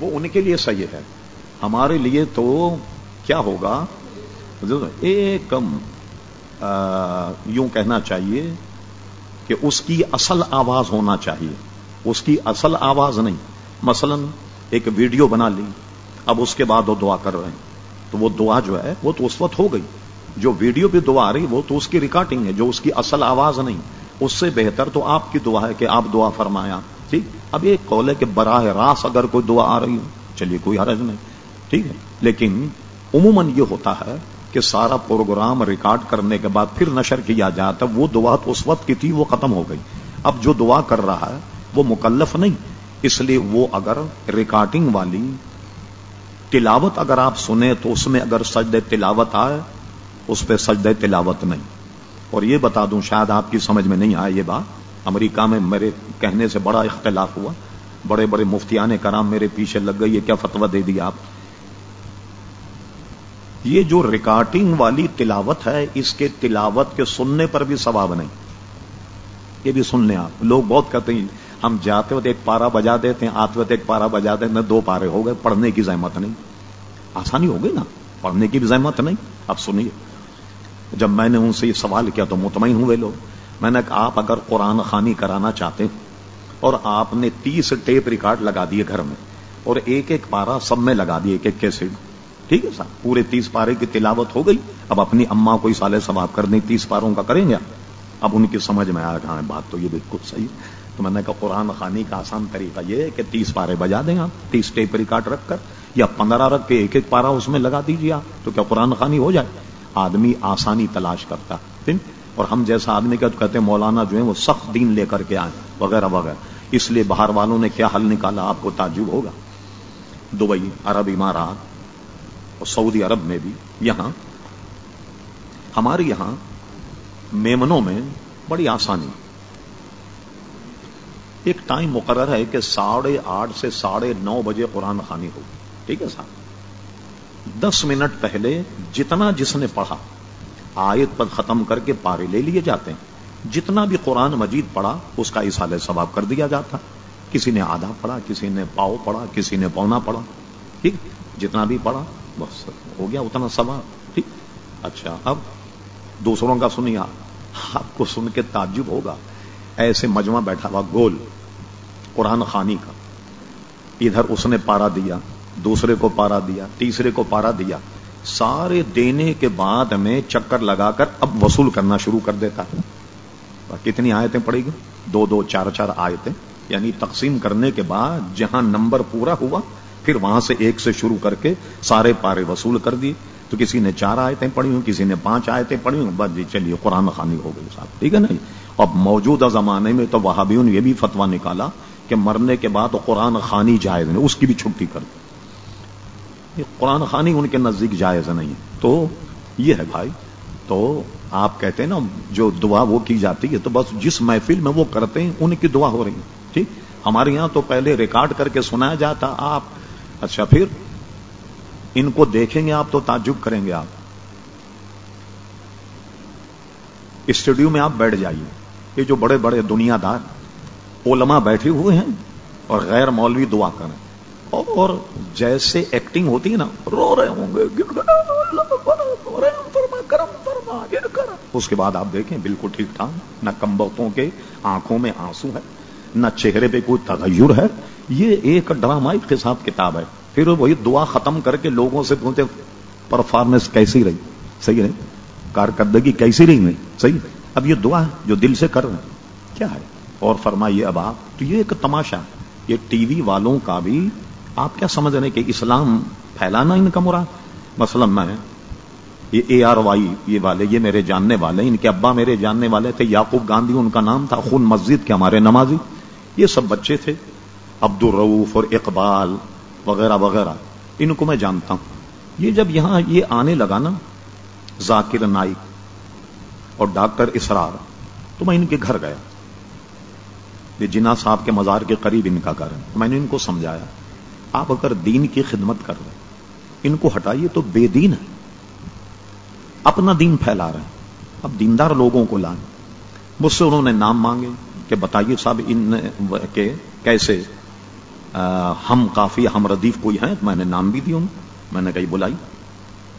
وہ ان کے لیے صحیح ہے۔ ہمارے لیے تو کیا ہوگا؟ ایک یوں کہنا چاہیے کہ اس کی اصل آواز ہونا چاہیے۔ اس کی اصل آواز نہیں۔ مثلا ایک ویڈیو بنا لی، اب اس کے بعد وہ دعا کر رہے ہیں۔ تو وہ دعا جو ہے، وہ تو اس وقت ہو گئی۔ جو ویڈیو پہ دعا آ رہی، وہ تو اس کی ریکارڈنگ ہے، جو اس کی اصل آواز نہیں۔ اس سے بہتر تو آپ کی دعا ہے کہ آپ دعا فرمایا ٹھیک اب ایک کال ہے کہ براہ راست اگر کوئی دعا آ رہی ہو، چلیے، کوئی حرج نہیں، ٹھیک ہے؟ لیکن عموماً یہ ہوتا ہے کہ سارا پروگرام ریکارڈ کرنے کے بعد پھر نشر کیا جاتا وہ دعا تو اس وقت کی تھی، وہ ختم ہو گئی۔ اب جو دعا کر رہا ہے، وہ مکلف نہیں۔ اس لیے وہ اگر ریکارڈنگ والی تلاوت اگر آپ سنیں تو اس میں اگر سجد تلاوت آئے، اس پہ سجد تلاوت نہیں۔ اور یہ بتا دوں، شاید آپ کی سمجھ میں نہیں آئے یہ بات۔ امریکہ میں میرے کہنے سے بڑا اختلاف ہوا۔ بڑے بڑے مفتیان کرام میرے پیچھے لگ گئی، یہ کیا فتوا دے دیا آپ؟ یہ جو ریکارڈنگ والی تلاوت ہے، اس کے تلاوت کے سننے پر بھی ثواب نہیں۔ یہ بھی سن لیں آپ۔ لوگ بہت کہتے ہیں، ہم جاتے وقت ایک پارا بجا دیتے ہیں، آتے وقت ایک پارا بجا دیتے ہیں دو پارے ہو گئے، پڑھنے کی زحمت نہیں۔ آسانی ہو گئی نا؟ پڑھنے کی بھی زحمت نہیں۔ اب سنیے۔ جب میں نے ان سے یہ سوال کیا تو مطمئن ہوئے لوگ۔ میں نے کہا، آپ اگر قرآن خانی کرانا چاہتے اور آپ نے تیس ٹیپ ریکارڈ لگا دیے گھر میں اور ایک ایک پارا سب میں لگا دیے ایک ایک کیسٹ ٹھیک ہے صاحب، پورے تیس پارے کی تلاوت ہو گئی۔ اب اپنی اما کو سالے ثواب کر دیں، تیس پاروں کا کریں گے؟ اب ان کی سمجھ میں آیا کہاں بات تو یہ بالکل صحیح تو میں نے کہا، قرآن خانی کا آسان طریقہ یہ ہے کہ تیس پارے بجا دیں آپ، تیس ٹیپ ریکارڈ رکھ کر یا پندرہ رکھ کے ایک ایک پارا اس میں لگا دیجیے آپ، تو کیا قرآن خانی ہو جائے؟ آدمی آسانی تلاش کرتا۔ اور ہم جیسا آدمی کا کہتے ہیں مولانا جو ہے وہ سخت دین لے کر کے آئے، وغیرہ وغیرہ۔ اس لیے باہر والوں نے کیا حل نکالا؟ آپ کو تعجب ہوگا۔ دبئی، عرب امارات اور سعودی عرب میں بھی یہاں، ہمارے یہاں میمنوں میں بڑی آسانی۔ ایک ٹائم مقرر ہے کہ ساڑھے آٹھ سے ساڑھے نو بجے قرآن خانی ہوگی۔ ٹھیک ہے صاحب۔ دس منٹ پہلے جتنا جس نے پڑھا آیت پر ختم کر کے پارے لے لیے جاتے ہیں۔ جتنا بھی قرآن مجید پڑھا، اس کا اصال ثواب کر دیا جاتا۔ کسی نے آدھا پڑھا، کسی نے پاؤ پڑھا، کسی نے پونا پڑھا۔ ٹھیک؟ جتنا بھی پڑھا، بس ہو گیا اتنا ثواب۔ ٹھیک؟ اچھا اب دوسروں کا سنیا آپ کو سن کے تعجب ہوگا۔ ایسے مجمع بیٹھا ہوا گول، قرآن خانی کا۔ ادھر اس نے پارا دیا، دوسرے کو پارا دیا، تیسرے کو پارا دیا۔ سارے دینے کے بعد میں چکر لگا کر اب وصول کرنا شروع کر دیتا کتنی آیتیں پڑے گی دو دو چار چار آیتیں۔ یعنی تقسیم کرنے کے بعد جہاں نمبر پورا ہوا، پھر وہاں سے ایک سے شروع کر کے سارے پارے وصول کر دیے۔ تو کسی نے چار آیتیں پڑھی ہوں، کسی نے پانچ آیتیں پڑھی ہوں، بس جی چلیے، قرآن خانی ہو گئی صاحب۔ ٹھیک ہے نا جی؟ اب موجودہ زمانے میں تو وہاں بھی یہ بھی فتوا نکالا کہ مرنے کے بعد قرآن خانی جائز نہیں، اس کی بھی چھٹی کر دی قرآن خانی ان کے نزدیک جائز نہیں تو یہ ہے بھائی، تو آپ کہتے ہیں نا جو دعا وہ کی جاتی ہے تو بس جس محفل میں وہ کرتے ہیں ان کی دعا ہو رہی ہے۔ ٹھیک؟ ہمارے یہاں تو پہلے ریکارڈ کر کے سنایا جاتا آپ۔ اچھا پھر ان کو دیکھیں گے آپ تو تعجب کریں گے آپ۔ اسٹوڈیو میں آپ بیٹھ جائیے۔ یہ جو بڑے بڑے دنیا دار، علماء بیٹھے ہوئے ہیں اور غیر مولوی دعا کریں اور جیسے ایکٹنگ ہوتی ہے نا، رو رہے ہوں گے اس کے بعد آپ دیکھیں، بالکل ٹھیک ٹھاک، نہ کمبتوں کے آنکھوں میں آنسو ہے، نہ چہرے پہ کوئی تغیر ہے۔ یہ ایک ڈرامائی حساب کتاب ہے۔ پھر وہی دعا ختم کر کے لوگوں سے پوچھتے پرفارمنس کیسی رہی؟ صحیح ہے کارکردگی کیسی رہی نہیں صحیح اب یہ دعا جو دل سے کر رہے ہیں۔ کیا ہے؟ اور فرمائیے اب آپ، تو یہ ایک تماشا یہ ٹی وی والوں کا بھی آپ کیا سمجھ رہے کہ اسلام پھیلانا ان کا مراد؟ مثلا میں، یہ اے آر وائی، یہ والے، یہ میرے جاننے والے، ان کے ابا میرے جاننے والے تھے یاقوب گاندھی ان کا نام تھا، خون مسجد کے ہمارے نمازی، یہ سب بچے تھے عبد الروف اور اقبال وغیرہ وغیرہ، ان کو میں جانتا ہوں۔ یہ جب یہاں یہ آنے لگا نا، ذاکر نائک اور ڈاکٹر اسرار، تو میں ان کے گھر گیا۔ یہ جنا صاحب کے مزار کے قریب ان کا گھر ہے، میں نے ان کو سمجھایا۔ آپ اگر دین کی خدمت کر رہے ہیں، ان کو ہٹائیے تو بے دین ہے اپنا دین پھیلا رہے ہیں۔ اب دیندار لوگوں کو لائیں۔ مجھ سے انہوں نے نام مانگے کہ بتائیے صاحب، ان کے کیسے ہم کافی، ہم ردیف کوئی ہیں؟ میں نے نام بھی دیا میں نے کہیں بلائی۔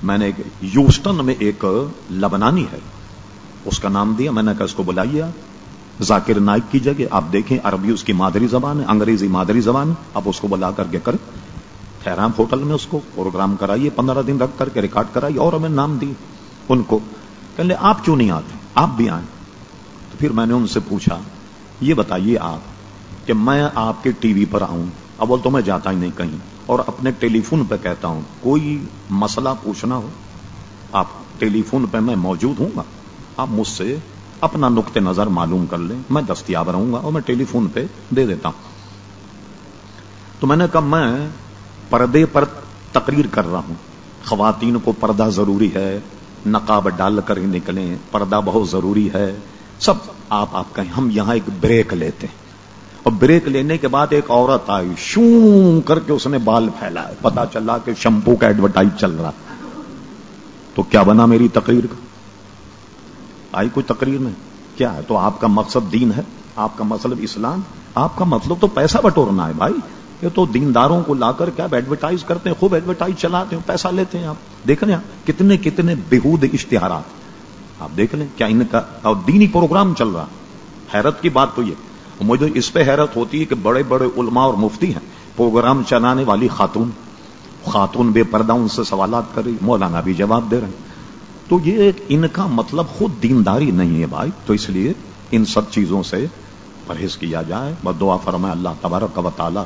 میں نے یوسٹن میں ایک لبنانی ہے، اس کا نام دیا۔ میں نے کہا، اس کو بلائیے آپ۔ ذاکر نائک کی جگہ۔ آپ دیکھیں، عربی اس کی مادری زبان ہے، انگریزی مادری زبان ہے۔ آپ اس کو بلا کر کے کریں۔ ٹھہرام ہوٹل میں اس کو پروگرام کرائیے، پندرہ دن رکھ کر کے ریکارڈ کرائیے اور ہمیں نام دی ان کو کہ آپ کیوں نہیں آتے؟ آپ بھی آئیں۔ تو پھر میں نے ان سے پوچھا، یہ بتائیے آپ کہ میں آپ کے ٹی وی پر آؤں، اول تو میں جاتا ہی نہیں کہیں، اور اپنے ٹیلی فون پہ کہتا ہوں، کوئی مسئلہ پوچھنا ہو؟ آپ ٹیلی فون پہ میں موجود ہوں گا آپ مجھ سے اپنا نقطۂ نظر معلوم کر لیں۔ میں دستیاب رہوں گا اور میں ٹیلی فون پہ دے دیتا ہوں۔ تو میں نے کہا، میں پردے پر تقریر کر رہا ہوں۔ خواتین کو پردہ ضروری ہے، نقاب ڈال کر ہی نکلیں، پردہ بہت ضروری ہے۔ سب آپ آپ کہیں، ہم یہاں ایک بریک لیتے ہیں۔ اور بریک لینے کے بعد ایک عورت آئی، شوں کر کے اس نے بال پھیلا۔ پتا چلا کہ شمپو کا ایڈورٹائز چل رہا۔ تو کیا بنا میری تقریر کا؟ آئی کوئی تقریر میں کیا ہے؟ تو آپ کا مقصد دین ہے، آپ کا مطلب اسلام۔ آپ کا مطلب تو پیسہ بٹورنا ہے بھائی۔ یہ تو دینداروں کو لا کر کیا ایڈورٹائز کرتے ہیں، خوب ایڈورٹائز چلاتے ہیں، پیسہ لیتے ہیں آپ۔ دیکھ لیں کتنے کتنے بےحود اشتہارات۔ آپ دیکھ لیں کیا ان کا اور دینی پروگرام چل رہا۔ حیرت کی بات تو یہ۔ مجھے اس پہ حیرت ہوتی ہے کہ بڑے بڑے علماء اور مفتی ہیں پروگرام چلانے والی خاتون۔ خاتون بے پردہ ان سے سوالات کر رہی، مولانا بھی جواب دے رہے ہیں۔ تو یہ ان کا مطلب خود دینداری نہیں ہے بھائی۔ تو اس لیے ان سب چیزوں سے پرہیز کیا جائے۔ بد دعا فرمائے اللہ تبارک و تعالیٰ